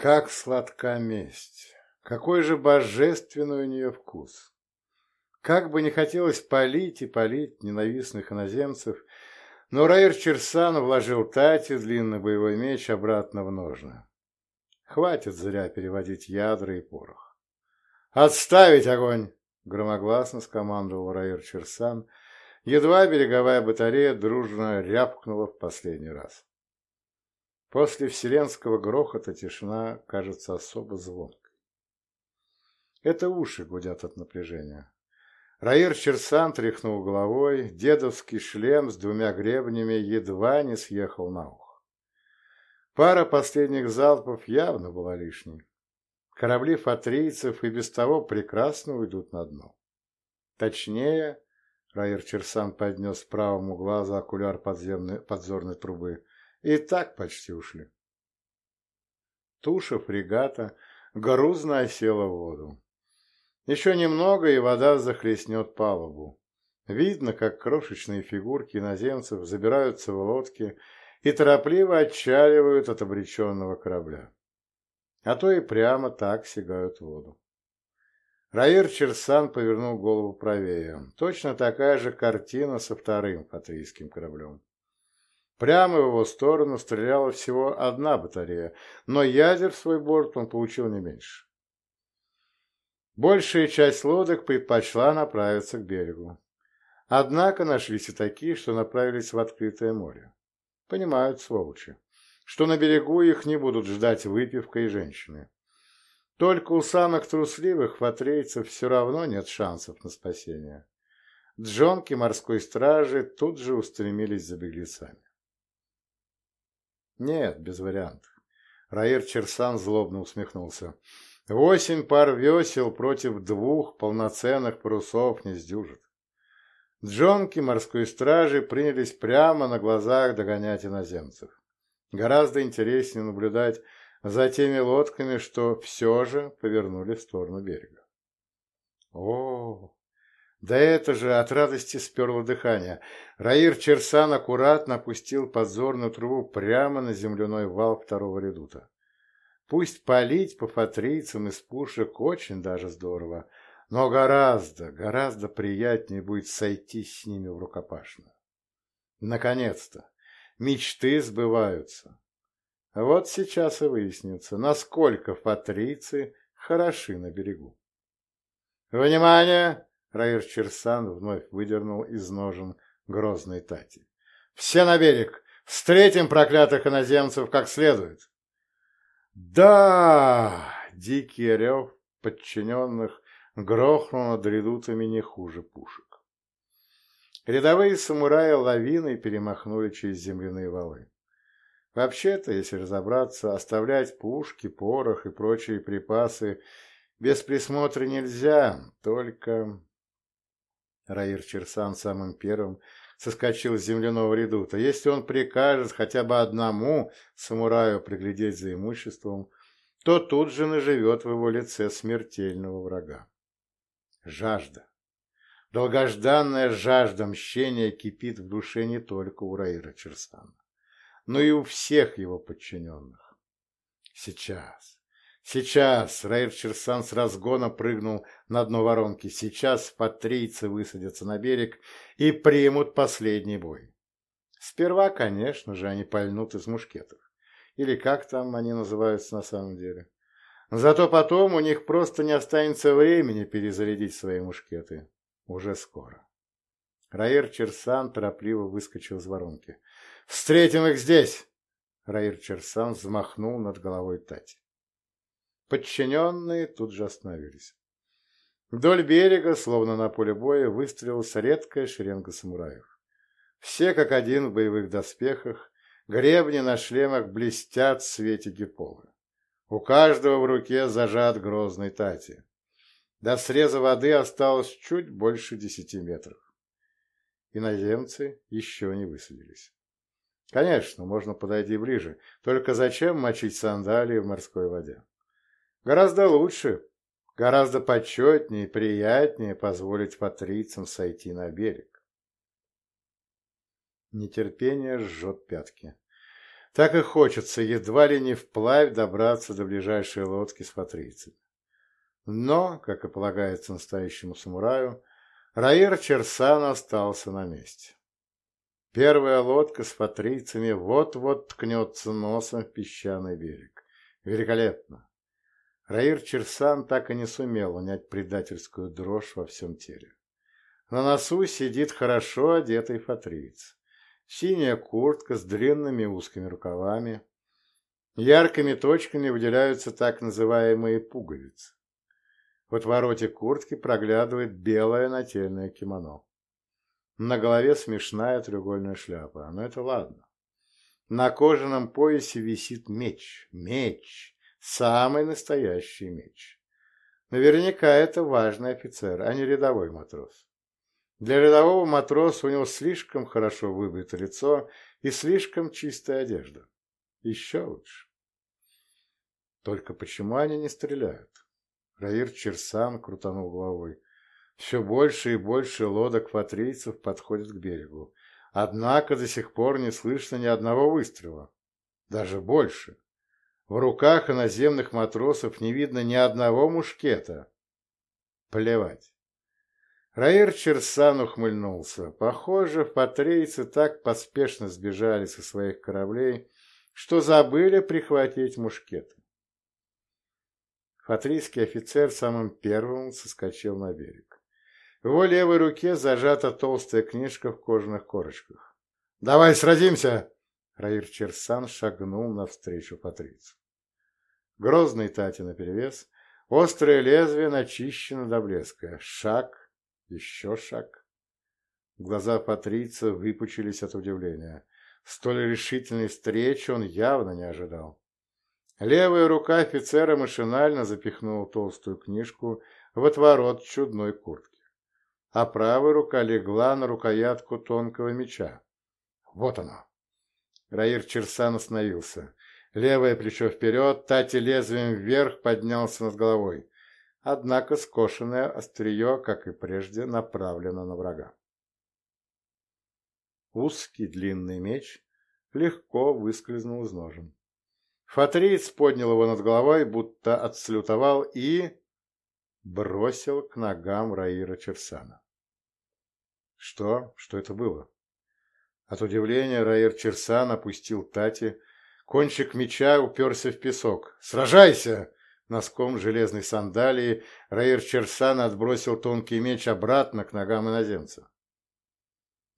Как сладка месть! Какой же божественный у нее вкус! Как бы не хотелось полить и полить ненавистных иноземцев, но Раир Черсан вложил Тати длинный боевой меч обратно в ножны. Хватит зря переводить ядра и порох. «Отставить огонь!» — громогласно скомандовал Раир Черсан. Едва береговая батарея дружно рявкнула в последний раз. После вселенского грохота тишина кажется особо звонкой. Это уши гудят от напряжения. Раир Черсан тряхнул головой, дедовский шлем с двумя гребнями едва не съехал на ухо. Пара последних залпов явно была лишней. Корабли фатрийцев и без того прекрасно уйдут на дно. Точнее, Раир Черсан поднес правому глазу окуляр подзорной трубы, и так почти ушли. Туша фрегата грузно осела в воду. Еще немного, и вода захлестнет палубу. Видно, как крошечные фигурки иноземцев забираются в лодки и торопливо отчаливают от обреченного корабля. А то и прямо так сигают в воду. Раир Черсан повернул голову правее. Точно такая же картина со вторым патрийским кораблем. Прямо в его сторону стреляла всего одна батарея, но ядер в свой борт он получил не меньше. Большая часть лодок предпочла направиться к берегу. Однако нашлись и такие, что направились в открытое море. Понимают сволочи, что на берегу их не будут ждать выпивка и женщины. Только у самых трусливых ватрейцев все равно нет шансов на спасение. Джонки морской стражи тут же устремились за беглецами. Нет, без вариантов. Раир Черсан злобно усмехнулся. Восемь пар весел против двух полноценных парусов не сдюжит. Джонки морской стражи принялись прямо на глазах догонять иноземцев. Гораздо интереснее наблюдать за теми лодками, что все же повернули в сторону берега. О, да это же от радости сперло дыхание. Раир Черсан аккуратно опустил подзорную трубу прямо на земляной вал второго редута. Пусть палить по фатрийцам из пушек очень даже здорово, но гораздо, гораздо приятнее будет сойтись с ними в рукопашную. Наконец-то! Мечты сбываются. Вот сейчас и выяснится, насколько фатрийцы хороши на берегу. «Внимание!» — Раир Черсан вновь выдернул из ножен грозной тати. «Все на берег! Встретим проклятых иноземцев как следует!» Да! Дикий рев подчиненных грохнул над редутами не хуже пушек. Рядовые самураи лавиной перемахнули через земляные валы. Вообще-то, если разобраться, оставлять пушки, порох и прочие припасы без присмотра нельзя, только... Раир Черсан самым первым соскочил с земляного редута. Если он прикажет хотя бы одному самураю приглядеть за имуществом, то тут же наживет в его лице смертельного врага. Жажда. Долгожданная жажда мщения кипит в душе не только у Раира Черсана, но и у всех его подчиненных. Сейчас, Сейчас Рейр Черсан с разгона прыгнул на дно воронки. Сейчас патрийцы высадятся на берег и примут последний бой. Сперва, конечно же, они пальнут из мушкетов. Или как там они называются на самом деле. Зато потом у них просто не останется времени перезарядить свои мушкеты. Уже скоро. Раир Черсан торопливо выскочил из воронки. «Встретим их здесь!» Раир Черсан взмахнул над головой Тати. Подчиненные тут же остановились. Вдоль берега, словно на поле боя, выстрелилась редкая шеренга самураев. Все как один в боевых доспехах, гребни на шлемах блестят в свете гиполы. У каждого в руке зажат грозный тати. До среза воды осталось чуть больше десяти метров. Иноземцы еще не высадились. Конечно, можно подойти ближе, только зачем мочить сандалии в морской воде? Гораздо лучше, гораздо почетнее и приятнее позволить патрицам сойти на берег. Нетерпение жжет пятки. Так и хочется едва ли не вплавь добраться до ближайшей лодки с патрицами. Но, как и полагается настоящему самураю, Раир Черсан остался на месте. Первая лодка с патрицами вот-вот ткнется носом в песчаный берег. Великолепно! Раир Черсан так и не сумел унять предательскую дрожь во всем теле. На носу сидит хорошо одетый фатриц. Синяя куртка с длинными узкими рукавами. Яркими точками выделяются так называемые пуговицы. В отвороте куртки проглядывает белое нательное кимоно. На голове смешная треугольная шляпа, но это ладно. На кожаном поясе висит меч. Меч. Самый настоящий меч. Наверняка это важный офицер, а не рядовой матрос. Для рядового матроса у него слишком хорошо выбрито лицо и слишком чистая одежда. Еще лучше. Только почему они не стреляют? Раир Черсан крутанул головой. Все больше и больше лодок фатрийцев подходят к берегу. Однако до сих пор не слышно ни одного выстрела. Даже больше. В руках иноземных матросов не видно ни одного мушкета. Плевать. Раир Черсан ухмыльнулся. Похоже, патрейцы так поспешно сбежали со своих кораблей, что забыли прихватить мушкеты. Патрийский офицер самым первым соскочил на берег. В его левой руке зажата толстая книжка в кожаных корочках. «Давай сразимся!» Раир Черсан шагнул навстречу Патрицу. Грозный Тати наперевес, острое лезвие начищено до блеска. Шаг, еще шаг. Глаза Патрица выпучились от удивления. Столь решительной встречи он явно не ожидал. Левая рука офицера машинально запихнула толстую книжку в отворот чудной куртки, а правая рука легла на рукоятку тонкого меча. Вот оно. Раир Черсан остановился. Левое плечо вперед, Тати лезвием вверх поднялся над головой. Однако скошенное острие, как и прежде, направлено на врага. Узкий длинный меч легко выскользнул из ножен. Фатриц поднял его над головой, будто отслютовал и бросил к ногам Раира Черсана. Что? Что это было? От удивления Раир Черсан опустил Тати, Кончик меча уперся в песок. «Сражайся!» Носком железной сандалии Раир Черсан отбросил тонкий меч обратно к ногам иноземца.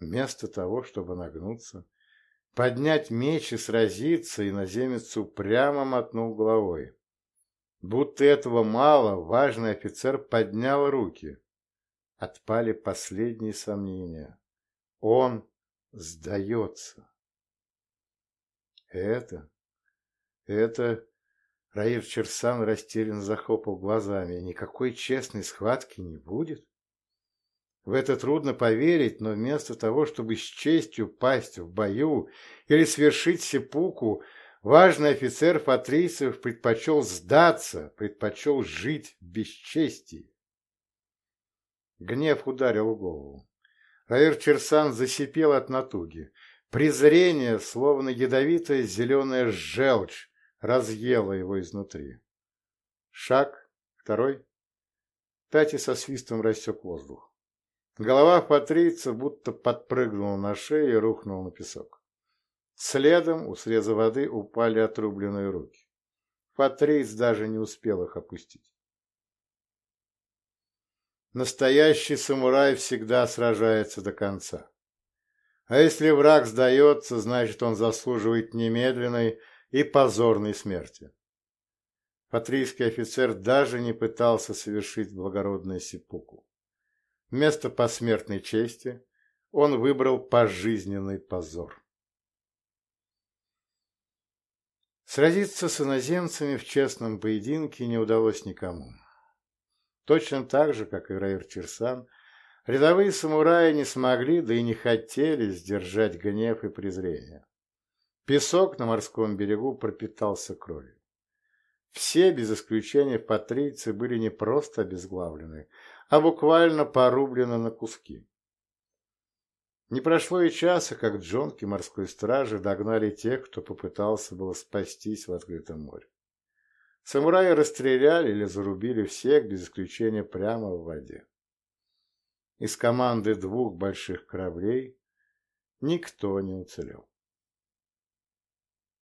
Вместо того, чтобы нагнуться, поднять меч и сразиться, иноземец упрямо мотнул головой. Будто этого мало, важный офицер поднял руки. Отпали последние сомнения. Он сдается. Это... это... Раир Черсан растерянно захлопал глазами. Никакой честной схватки не будет? В это трудно поверить, но вместо того, чтобы с честью пасть в бою или свершить сепуку, важный офицер Патрийцев предпочел сдаться, предпочел жить в бесчестии. Гнев ударил в голову. Раир Черсан засипел от натуги. Презрение, словно ядовитая зеленая желчь, разъело его изнутри. Шаг, второй. Тати со свистом рассек воздух. Голова патрийца будто подпрыгнула на шею и рухнула на песок. Следом у среза воды упали отрубленные руки. Патриц даже не успел их опустить. Настоящий самурай всегда сражается до конца. А если враг сдается, значит, он заслуживает немедленной и позорной смерти. Патрийский офицер даже не пытался совершить благородное сипуку. Вместо посмертной чести он выбрал пожизненный позор. Сразиться с иноземцами в честном поединке не удалось никому. Точно так же, как и Раир Черсан, Рядовые самураи не смогли, да и не хотели сдержать гнев и презрение. Песок на морском берегу пропитался кровью. Все, без исключения патрийцы, были не просто обезглавлены, а буквально порублены на куски. Не прошло и часа, как джонки морской стражи догнали тех, кто попытался было спастись в открытом море. Самураи расстреляли или зарубили всех, без исключения прямо в воде. Из команды двух больших кораблей никто не уцелел.